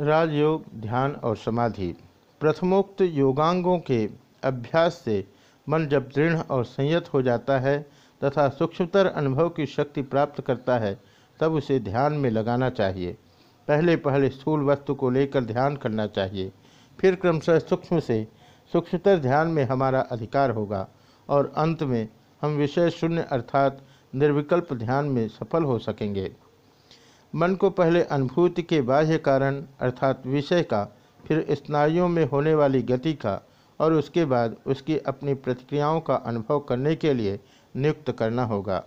राजयोग, ध्यान और समाधि। प्रथमोक्त योगांगों के अभ्यास से मन जब दृढ़ और संयत हो जाता है तथा सूक्ष्मतर अनुभव की शक्ति प्राप्त करता है, तब उसे ध्यान में लगाना चाहिए। पहले पहले स्थूल वस्तु को लेकर ध्यान करना चाहिए। फिर क्रमशः सूक्ष्म से सूक्ष्मतर ध्यान में हमारा अधिकार होगा और अंत में हम विषय शून्य अर्थात निर्विकल्प ध्यान में सफल हो सकेंगे। मन को पहले अनुभूति के बाह्य कारण, अर्थात विषय का, फिर स्नायुओं में होने वाली गति का, और उसके बाद उसकी अपनी प्रतिक्रियाओं का अनुभव करने के लिए नियुक्त करना होगा।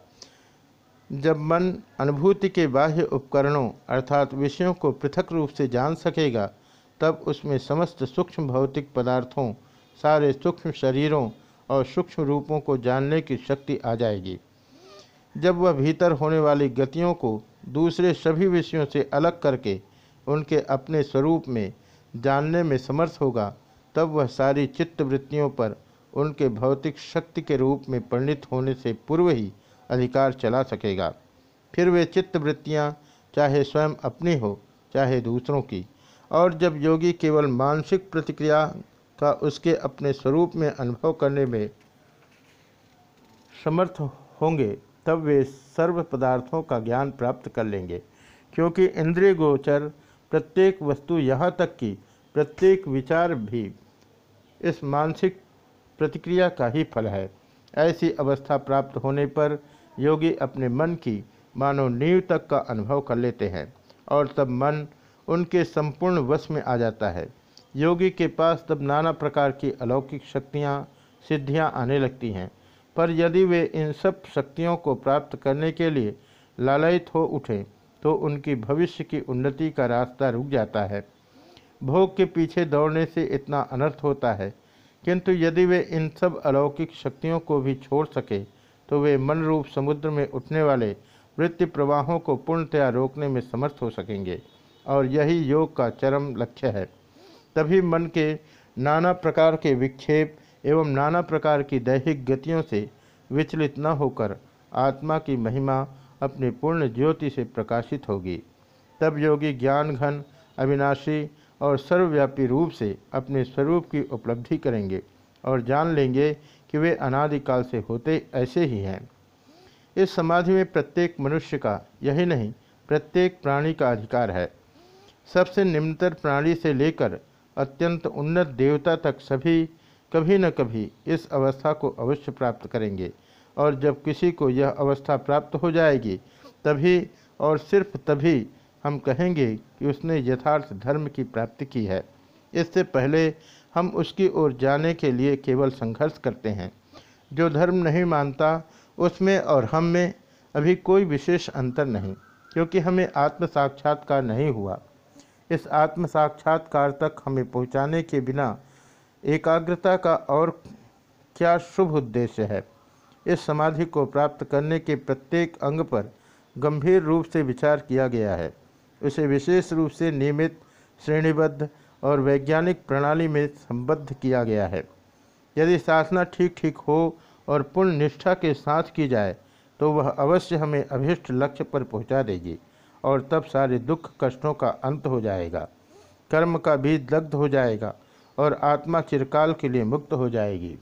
जब मन अनुभूति के बाह्य उपकरणों, अर्थात विषयों को पृथक रूप से जान सकेगा, तब उसमें समस्त सूक्ष्म भौतिक पदार्थों, सारे सूक्ष्म शरीरों और सूक्ष्म रूपों को जानने की शक्ति आ जाएगी। जब वह भीतर होने वाली गतियों को दूसरे सभी विषयों से अलग करके उनके अपने स्वरूप में जानने में समर्थ होगा, तब वह सारी चित्त वृत्तियों पर उनके भौतिक शक्ति के रूप में परिणित होने से पूर्व ही अधिकार चला सकेगा। फिर वे चित्त वृत्तियाँ चाहे स्वयं अपनी हो, चाहे दूसरों की। और जब योगी केवल मानसिक प्रतिक्रिया का उसके अपने स्वरूप में अनुभव करने में समर्थ होंगे तब वे सर्व पदार्थों का ज्ञान प्राप्त कर लेंगे, क्योंकि इंद्रिय गोचर प्रत्येक वस्तु यहाँ तक कि प्रत्येक विचार भी इस मानसिक प्रतिक्रिया का ही फल है। ऐसी अवस्था प्राप्त होने पर योगी अपने मन की मानो नींव तक का अनुभव कर लेते हैं और तब मन उनके संपूर्ण वश में आ जाता है। योगी के पास तब नाना प्रकार की अलौकिक शक्तियाँ, सिद्धियाँ आने लगती हैं। पर यदि वे इन सब शक्तियों को प्राप्त करने के लिए लालयित हो उठे तो उनकी भविष्य की उन्नति का रास्ता रुक जाता है। भोग के पीछे दौड़ने से इतना अनर्थ होता है। किंतु यदि वे इन सब अलौकिक शक्तियों को भी छोड़ सके तो वे मन रूप समुद्र में उठने वाले वृत्ति प्रवाहों को पूर्णतया रोकने में समर्थ हो सकेंगे, और यही योग का चरम लक्ष्य है। तभी मन के नाना प्रकार के विक्षेप एवं नाना प्रकार की दैहिक गतियों से विचलित न होकर आत्मा की महिमा अपनी पूर्ण ज्योति से प्रकाशित होगी। तब योगी ज्ञान, घन, अविनाशी और सर्वव्यापी रूप से अपने स्वरूप की उपलब्धि करेंगे और जान लेंगे कि वे अनादिकाल से होते ऐसे ही हैं। इस समाधि में प्रत्येक मनुष्य का, यही नहीं, प्रत्येक प्राणी का अधिकार है। सबसे निम्नतर प्राणी से लेकर अत्यंत उन्नत देवता तक सभी कभी न कभी इस अवस्था को अवश्य प्राप्त करेंगे। और जब किसी को यह अवस्था प्राप्त हो जाएगी, तभी और सिर्फ़ तभी हम कहेंगे कि उसने यथार्थ धर्म की प्राप्ति की है। इससे पहले हम उसकी ओर जाने के लिए केवल संघर्ष करते हैं। जो धर्म नहीं मानता, उसमें और हम में अभी कोई विशेष अंतर नहीं, क्योंकि हमें आत्म साक्षात्कार नहीं हुआ। इस आत्म साक्षात्कार तक हमें पहुँचाने के बिना एकाग्रता का और क्या शुभ उद्देश्य है? इस समाधि को प्राप्त करने के प्रत्येक अंग पर गंभीर रूप से विचार किया गया है। उसे विशेष रूप से नियमित, श्रेणीबद्ध और वैज्ञानिक प्रणाली में संबद्ध किया गया है। यदि साधना ठीक ठीक हो और पूर्ण निष्ठा के साथ की जाए तो वह अवश्य हमें अभिष्ट लक्ष्य पर पहुँचा देगी और तब सारे दुख कष्टों का अंत हो जाएगा। कर्म का बीज दग्ध हो जाएगा और आत्मा चिरकाल के लिए मुक्त हो जाएगी।